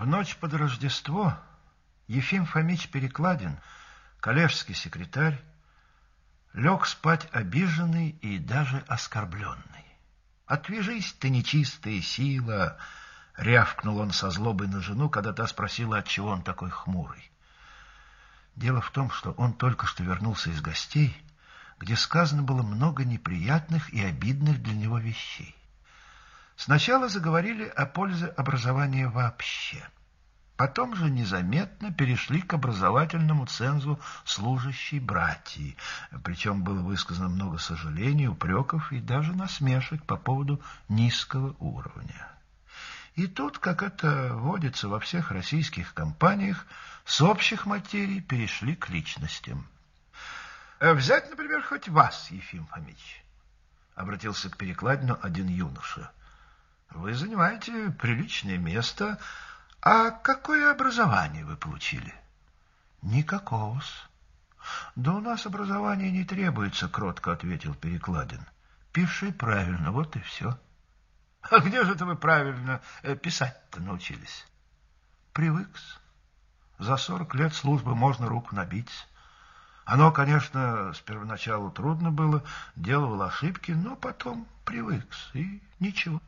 В ночь под Рождество Ефим Фомич Перекладин, коллежский секретарь, лег спать обиженный и даже оскорбленный. «Отвяжись ты, нечистая сила!» — рявкнул он со злобой на жену, когда та спросила, отчего он такой хмурый. Дело в том, что он только что вернулся из гостей, где сказано было много неприятных и обидных для него вещей. Сначала заговорили о пользе образования вообще. Потом же незаметно перешли к образовательному цензу служащей братьи. Причем было высказано много сожалений, упреков и даже насмешек по поводу низкого уровня. И тут, как это водится во всех российских компаниях, с общих материй перешли к личностям. «Э, «Взять, например, хоть вас, Ефим Фомич», — обратился к перекладину один юноша. Вы занимаете приличное место. А какое образование вы получили? Никакого-с. Да у нас образование не требуется, кротко ответил Перекладин. Пиши правильно, вот и все. А где же это вы правильно э, писать-то научились? Привыкс. За сорок лет службы можно руку набить. Оно, конечно, с первоначалу трудно было, делал ошибки, но потом привыкс, и ничего.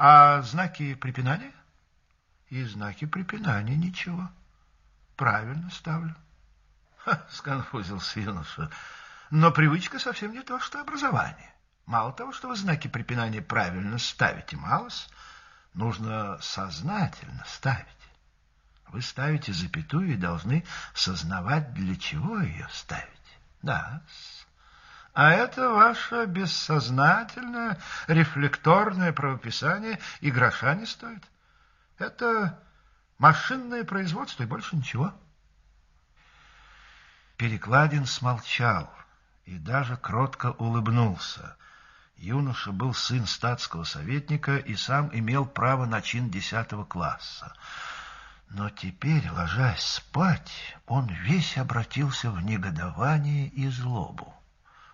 А знаки препинания? И знаки препинания ничего. Правильно ставлю. Ха, сконфузился юноша. Но привычка совсем не то, что образование. Мало того, что вы знаки препинания правильно ставите, малос, нужно сознательно ставить. Вы ставите запятую и должны сознавать, для чего ее ставить. Да, а это ваше бессознательное, рефлекторное правописание и гроша не стоит. Это машинное производство и больше ничего. Перекладин смолчал и даже кротко улыбнулся. Юноша был сын статского советника и сам имел право на чин десятого класса. Но теперь, ложась спать, он весь обратился в негодование и злобу.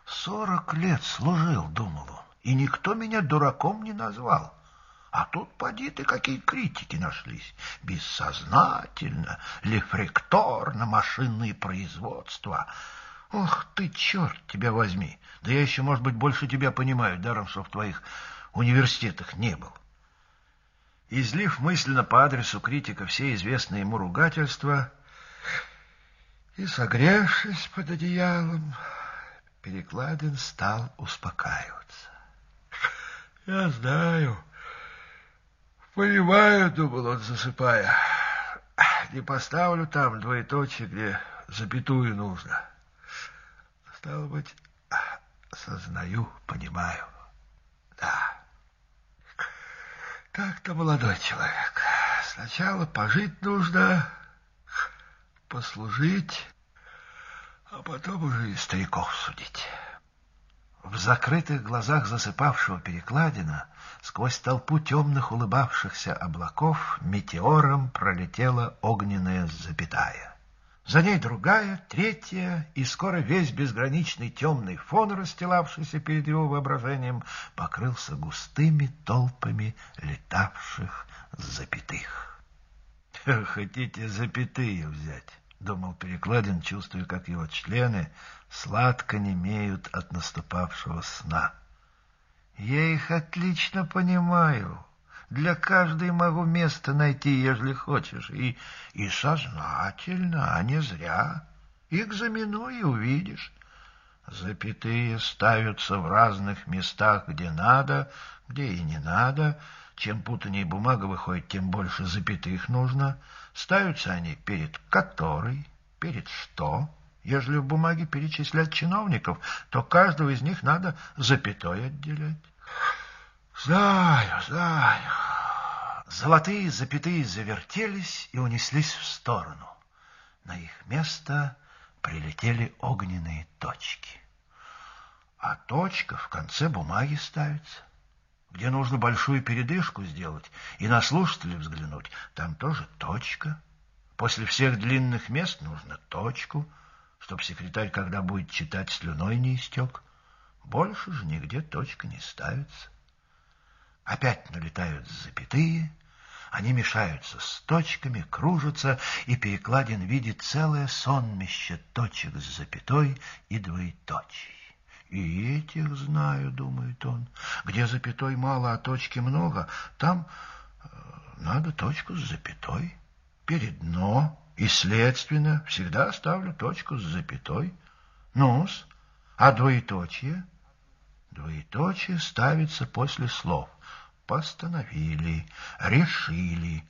Сорок лет служил, думал он, и никто меня дураком не назвал. А тут, поди ты, какие критики нашлись. Бессознательно, лефректорно, машинные производства. Ох ты, черт тебя возьми! Да я еще, может быть, больше тебя понимаю, даром, что в твоих университетах не был. Излив мысленно по адресу критика все известные ему ругательства и согревшись под одеялом, Перекладин стал успокаиваться. «Я знаю, понимаю, — думал он, засыпая, — не поставлю там двоеточие, где запятую нужно. Стало быть, сознаю, понимаю. Да. Так-то, молодой человек, сначала пожить нужно, послужить, а потом уже и стариков судить. В закрытых глазах засыпавшего перекладина сквозь толпу темных улыбавшихся облаков метеором пролетела огненная запятая. За ней другая, третья, и скоро весь безграничный темный фон, расстилавшийся перед его воображением, покрылся густыми толпами летавших запятых. Хотите запятые взять? Думал Перекладин, чувствуя, как его члены сладко немеют от наступавшего сна. Я их отлично понимаю. Для каждой могу место найти, ежели хочешь, и, и сознательно, а не зря. Экзаменуй и увидишь. Запятые ставятся в разных местах, где надо, где и не надо. Чем путанее бумага выходит, тем больше запятых нужно — Ставятся они перед которой, перед что. Ежели в бумаге перечислять чиновников, то каждого из них надо запятой отделять. Знаю, знаю. Золотые запятые завертелись и унеслись в сторону. На их место прилетели огненные точки. А точка в конце бумаги ставится где нужно большую передышку сделать и на слушателя взглянуть, там тоже точка. После всех длинных мест нужно точку, чтоб секретарь, когда будет читать, слюной не истек. Больше же нигде точка не ставится. Опять налетают запятые, Они мешаются с точками, кружатся, и Перекладин видит целое сонмище точек с запятой и двоеточий. И этих знаю, думает он. Где запятой мало, а точки много, там э, надо точку с запятой. Перед «но» и, следственно, всегда ставлю точку с запятой. Ну-с, а двоеточие? Двоеточие ставится после слов. Постановили, решили.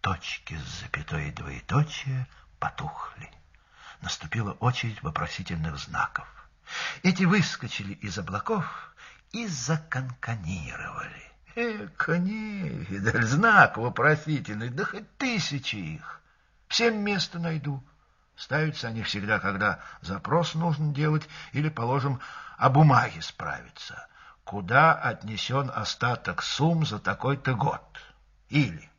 Точки с запятой и двоеточие потухли. Наступила очередь вопросительных знаков. Эти выскочили из облаков и законканировали. Эка невидаль, знак вопросительный, да хоть тысячи их. Всем место найду. Ставятся они всегда, когда запрос нужно делать или, положим, о бумаге справиться. Куда отнесен остаток сумм за такой-то год? Или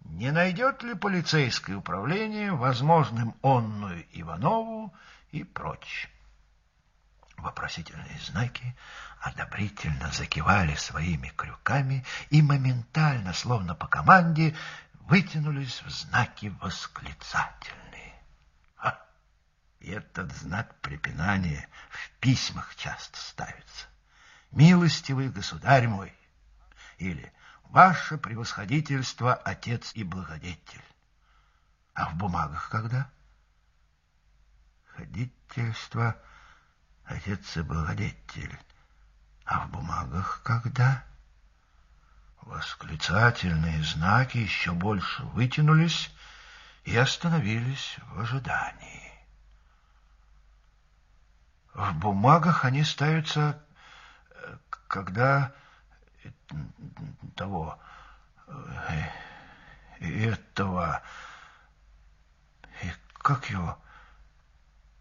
не найдет ли полицейское управление возможным онную Иванову и прочь? Вопросительные знаки одобрительно закивали своими крюками и моментально, словно по команде, вытянулись в знаки восклицательные. А, этот знак препинания в письмах часто ставится. «Милостивый государь мой» или «Ваше превосходительство, отец и благодетель». А в бумагах когда? Ходительство отец и благодетель. А в бумагах когда? Восклицательные знаки еще больше вытянулись и остановились в ожидании. В бумагах они ставятся, э, когда э, того, э, этого, и как его...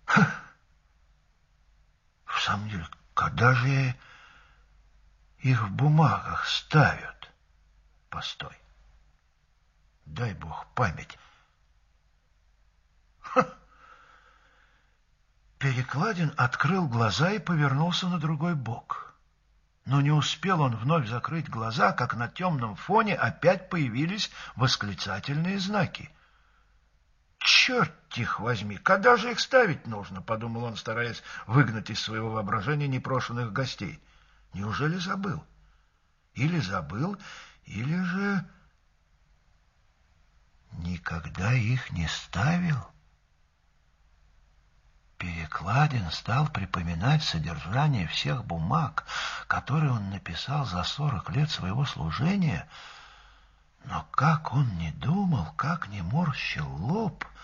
Ха! В самом деле, когда же их в бумагах ставят? Постой. Дай бог память. Ха! Перекладин открыл глаза и повернулся на другой бок. Но не успел он вновь закрыть глаза, как на темном фоне опять появились восклицательные знаки. «Черт их возьми, когда же их ставить нужно?» — подумал он, стараясь выгнать из своего воображения непрошенных гостей. «Неужели забыл? Или забыл, или же никогда их не ставил?» Перекладин стал припоминать содержание всех бумаг, которые он написал за сорок лет своего служения, но как он не думал, как не морщил лоб —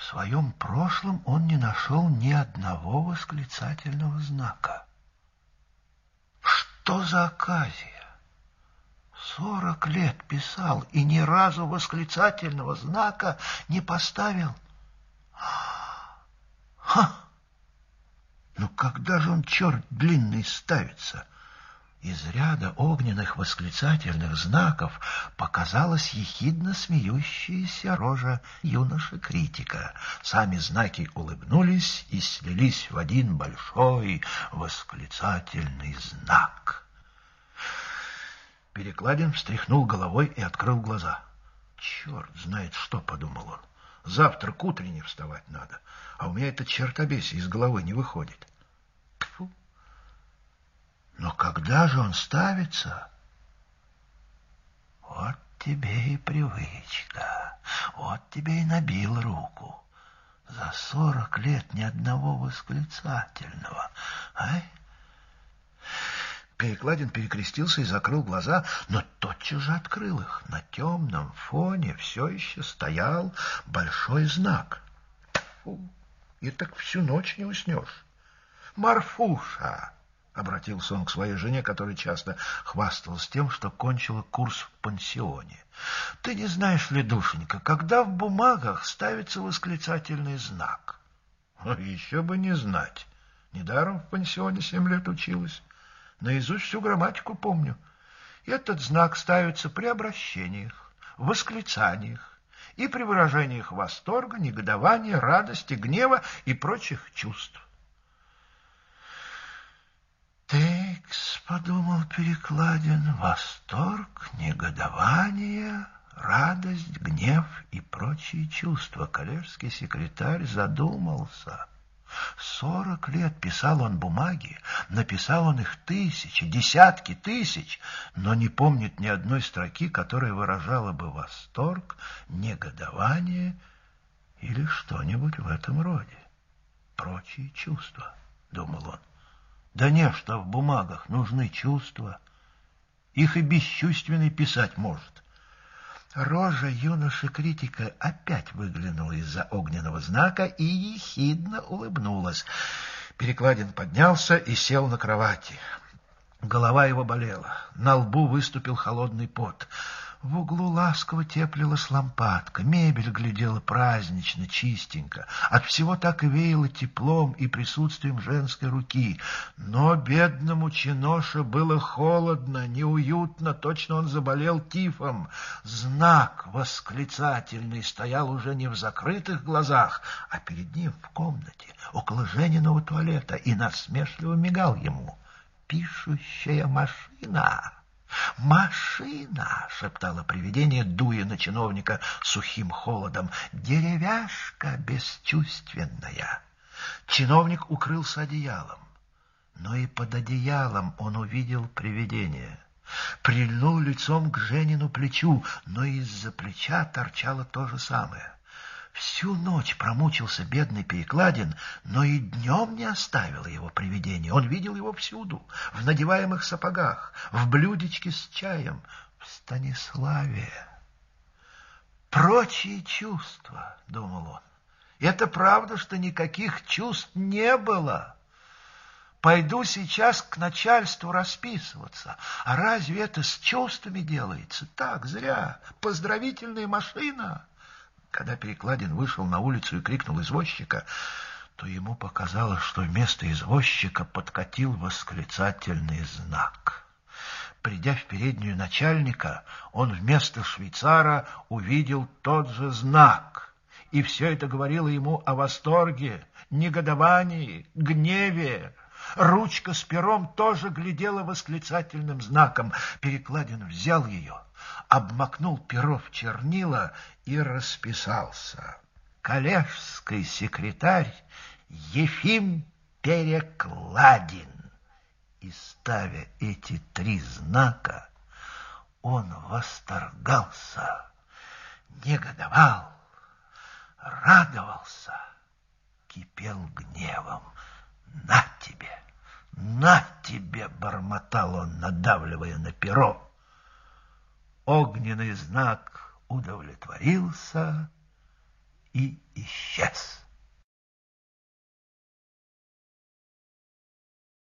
в своем прошлом он не нашел ни одного восклицательного знака. Что за оказия? Сорок лет писал и ни разу восклицательного знака не поставил. Ха! Ну когда же он, черт длинный, ставится? Из ряда огненных восклицательных знаков показалась ехидно смеющаяся рожа юноши-критика. Сами знаки улыбнулись и слились в один большой восклицательный знак. Перекладин встряхнул головой и открыл глаза. «Черт знает что», — подумал он. «Завтра к утренне вставать надо, а у меня этот чертобесие из головы не выходит». Но когда же он ставится? Вот тебе и привычка, вот тебе и набил руку. За сорок лет ни одного восклицательного, ай? Перекладин перекрестился и закрыл глаза, но тотчас же открыл их. На темном фоне все еще стоял большой знак. Фу, и так всю ночь не уснешь. Марфуша! Обратился он к своей жене, которая часто хвасталась тем, что кончила курс в пансионе. «Ты не знаешь ли, душенька, когда в бумагах ставится восклицательный знак?» «Еще бы не знать. Недаром в пансионе семь лет училась. Наизусть всю грамматику помню. Этот знак ставится при обращениях, восклицаниях и при выражениях восторга, негодования, радости, гнева и прочих чувств. Текс, подумал Перекладин, восторг, негодование, радость, гнев и прочие чувства. Коллежский секретарь задумался. Сорок лет писал он бумаги, написал он их тысячи, десятки тысяч, но не помнит ни одной строки, которая выражала бы восторг, негодование или что-нибудь в этом роде. Прочие чувства, думал он. Да не, что в бумагах нужны чувства. Их и бесчувственный писать может. Рожа юноши-критика опять выглянула из-за огненного знака и ехидно улыбнулась. Перекладин поднялся и сел на кровати. Голова его болела, на лбу выступил холодный пот. В углу ласково теплилась лампадка, мебель глядела празднично, чистенько. От всего так и веяло теплом и присутствием женской руки. Но бедному чиноше было холодно, неуютно, точно он заболел тифом. Знак восклицательный стоял уже не в закрытых глазах, а перед ним в комнате, около Жениного туалета, и насмешливо мигал ему. «Пишущая машина!» «Машина!» — шептало привидение, дуя на чиновника сухим холодом. «Деревяшка бесчувственная!» Чиновник укрылся одеялом, но и под одеялом он увидел привидение. Прильнул лицом к Женину плечу, но из-за плеча торчало то же самое. Всю ночь промучился бедный Перекладин, но и днем не оставило его привидение. Он видел его всюду, в надеваемых сапогах, в блюдечке с чаем, в Станиславе. Прочие чувства, — думал он. Это правда, что никаких чувств не было. Пойду сейчас к начальству расписываться. А разве это с чувствами делается? Так, зря. Поздравительная машина. Когда Перекладин вышел на улицу и крикнул извозчика, то ему показалось, что вместо извозчика подкатил восклицательный знак. Придя в переднюю начальника, он вместо швейцара увидел тот же знак. И все это говорило ему о восторге, негодовании, гневе. Ручка с пером тоже глядела восклицательным знаком. Перекладин взял ее — обмакнул перо в чернила и расписался. Коллежский секретарь Ефим Перекладин. И ставя эти три знака, он восторгался, негодовал, радовался, кипел гневом. «На тебе! На тебе!» — бормотал он, надавливая на перо огненный знак удовлетворился и исчез.